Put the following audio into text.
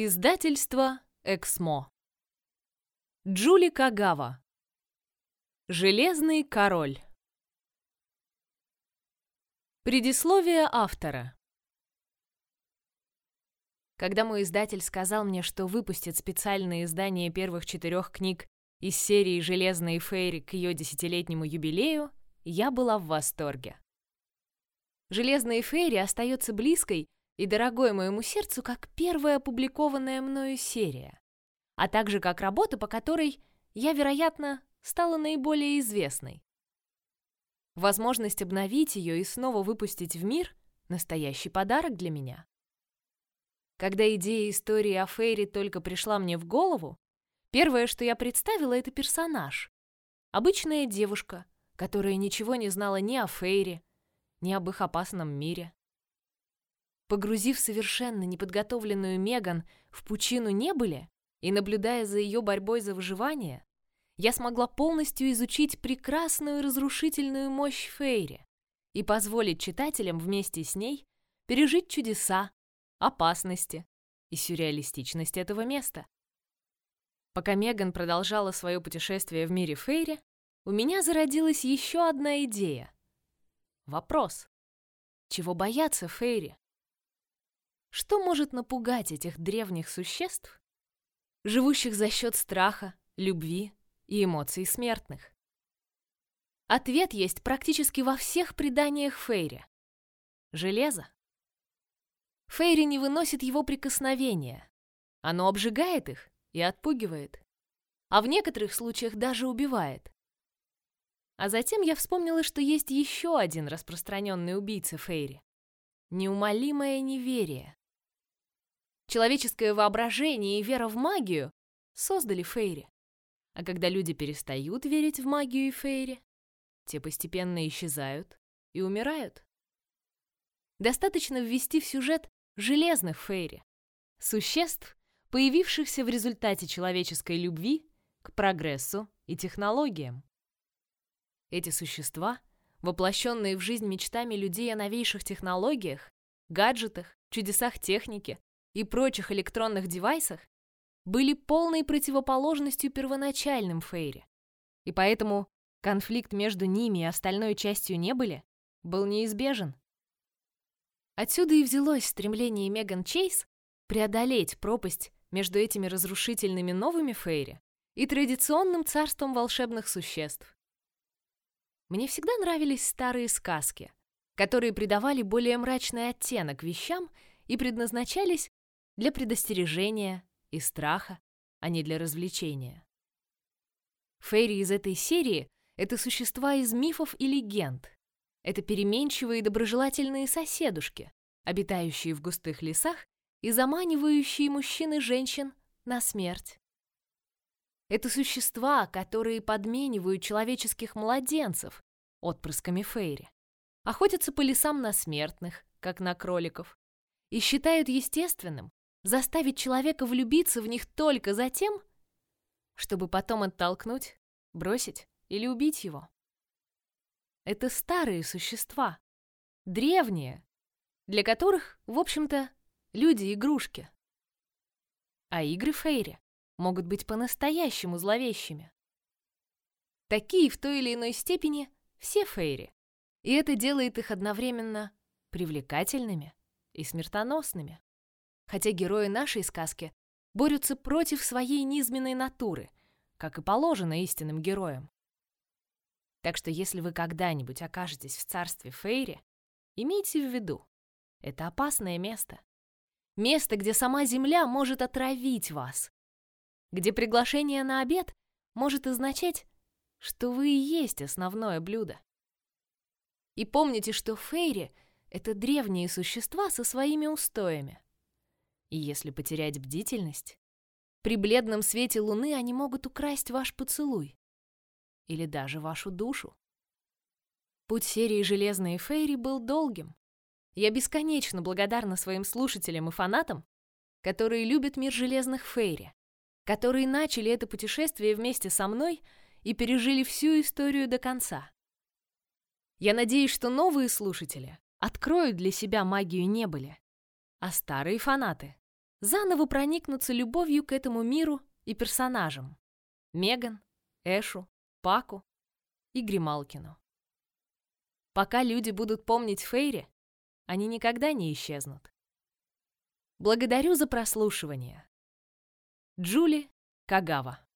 Издательство Эксмо. Джули Кагава. Железный король. Предисловие автора. Когда мой издатель сказал мне, что выпустит специальное издание первых четырех книг из серии «Железные фейри» к ее десятилетнему юбилею, я была в восторге. «Железные фейри» остается близкой и дорогой моему сердцу как первая опубликованная мною серия, а также как работа, по которой я, вероятно, стала наиболее известной. Возможность обновить ее и снова выпустить в мир — настоящий подарок для меня. Когда идея истории о Фейре только пришла мне в голову, первое, что я представила, это персонаж. Обычная девушка, которая ничего не знала ни о Фейре, ни об их опасном мире. Погрузив совершенно неподготовленную Меган в пучину небыли и наблюдая за ее борьбой за выживание, я смогла полностью изучить прекрасную разрушительную мощь Фейри и позволить читателям вместе с ней пережить чудеса, опасности и сюрреалистичность этого места. Пока Меган продолжала свое путешествие в мире Фейри, у меня зародилась еще одна идея. Вопрос. Чего боятся Фейри? Что может напугать этих древних существ, живущих за счет страха, любви и эмоций смертных? Ответ есть практически во всех преданиях Фейри. Железо. Фейри не выносит его прикосновения. Оно обжигает их и отпугивает, а в некоторых случаях даже убивает. А затем я вспомнила, что есть еще один распространенный убийца Фейри — неумолимое неверие. Человеческое воображение и вера в магию создали Фейри. А когда люди перестают верить в магию и Фейри, те постепенно исчезают и умирают. Достаточно ввести в сюжет железных Фейри, существ, появившихся в результате человеческой любви к прогрессу и технологиям. Эти существа, воплощенные в жизнь мечтами людей о новейших технологиях, гаджетах, чудесах техники, и прочих электронных девайсах были полной противоположностью первоначальным Фейри. И поэтому конфликт между ними и остальной частью небыли был неизбежен. Отсюда и взялось стремление Меган Чейз преодолеть пропасть между этими разрушительными новыми Фейри и традиционным царством волшебных существ. Мне всегда нравились старые сказки, которые придавали более мрачный оттенок вещам и предназначались для предостережения и страха, а не для развлечения. Фейри из этой серии — это существа из мифов и легенд. Это переменчивые и доброжелательные соседушки, обитающие в густых лесах и заманивающие мужчин и женщин на смерть. Это существа, которые подменивают человеческих младенцев отпрысками Фейри, охотятся по лесам на смертных, как на кроликов, и считают естественным, заставить человека влюбиться в них только за тем, чтобы потом оттолкнуть, бросить или убить его. Это старые существа, древние, для которых, в общем-то, люди — игрушки. А игры Фейри могут быть по-настоящему зловещими. Такие в той или иной степени все Фейри, и это делает их одновременно привлекательными и смертоносными хотя герои нашей сказки борются против своей низменной натуры, как и положено истинным героям. Так что если вы когда-нибудь окажетесь в царстве Фейри, имейте в виду, это опасное место. Место, где сама земля может отравить вас. Где приглашение на обед может означать, что вы и есть основное блюдо. И помните, что Фейри — это древние существа со своими устоями. И если потерять бдительность, при бледном свете луны они могут украсть ваш поцелуй. Или даже вашу душу. Путь серии «Железные Фейри» был долгим. Я бесконечно благодарна своим слушателям и фанатам, которые любят мир Железных Фейри, которые начали это путешествие вместе со мной и пережили всю историю до конца. Я надеюсь, что новые слушатели откроют для себя магию небыли, а старые фанаты заново проникнуться любовью к этому миру и персонажам. Меган, Эшу, Паку и Грималкину. Пока люди будут помнить Фейри, они никогда не исчезнут. Благодарю за прослушивание. Джули Кагава